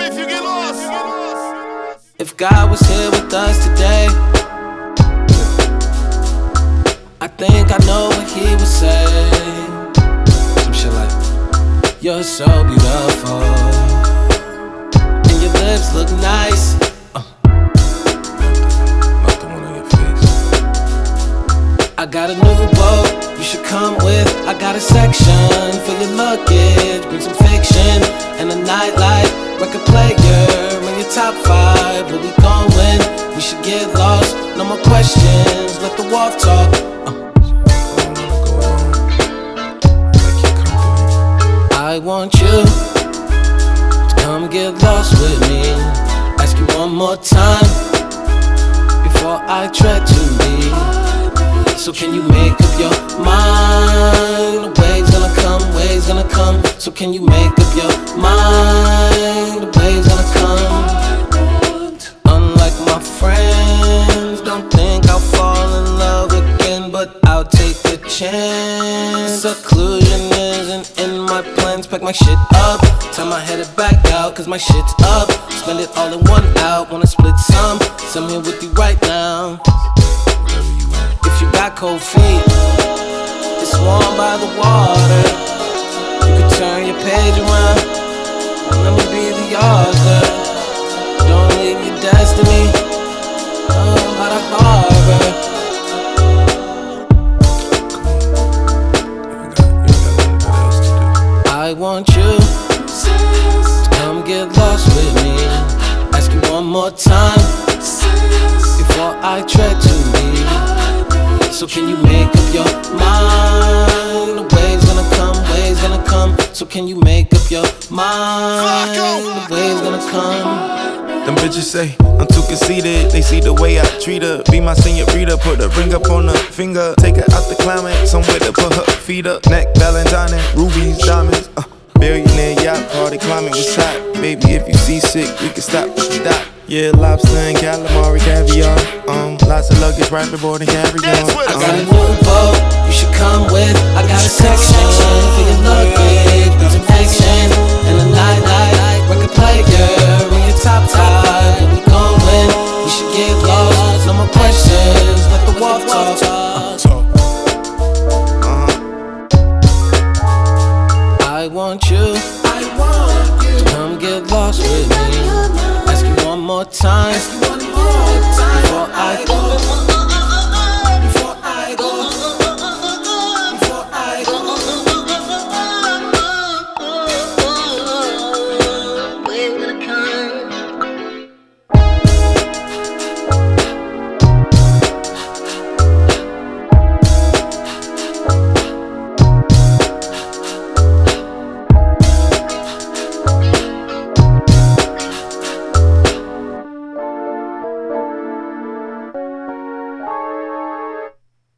If you get lost. If God was here with us today, I think I know what He would say. Some shit like, You're so beautiful, and your lips look nice. You should come with. I got a section for your luggage. Bring some fiction and a nightlight. Record player in your top five. Where we going? We should get lost. No more questions. Let the wolf talk. Uh, I want you to come get lost with me. Ask you one more time before I tread deep. So can you make up your mind? The waves gonna come, waves gonna come. So can you make up your mind? The waves gonna come. Unlike my friends, don't think I'll fall in love again, but I'll take a chance. Seclusion isn't in my plans. Pack my shit up, time I headed back out, cause my shit's up. Spend it all in one out, wanna split some. Some here with you right now. Cold feet, it's warm by the water. You turn your page around. Let me be the author. Don't leave your destiny oh, to do. I want you to come get lost with me. Ask you one more time before I tread deep. So can you make up your mind? The waves gonna come, waves gonna come. So can you make up your mind? The waves gonna come. Them bitches say I'm too conceited. They see the way I treat her. Be my senior senorita. Put a ring up on her finger. Take her out the climate. Somewhere to put her feet up. Neck, Valentine, rubies, diamonds. Uh, billionaire yacht party climbing was hot. Baby, if you seasick, we can stop at the dock. Yeah, lobster and calamari, caviar. Lots of luggage right before the carry on. I got a new boat, you should come with. I got a section for your luggage, bring some action and a nightlight. Record player in your top five. Where we going? We should get lost. No more questions. Let the wolf talk. Talk. uh-huh. I want you. I want you. To come get lost with me. Ask you one more time. Before I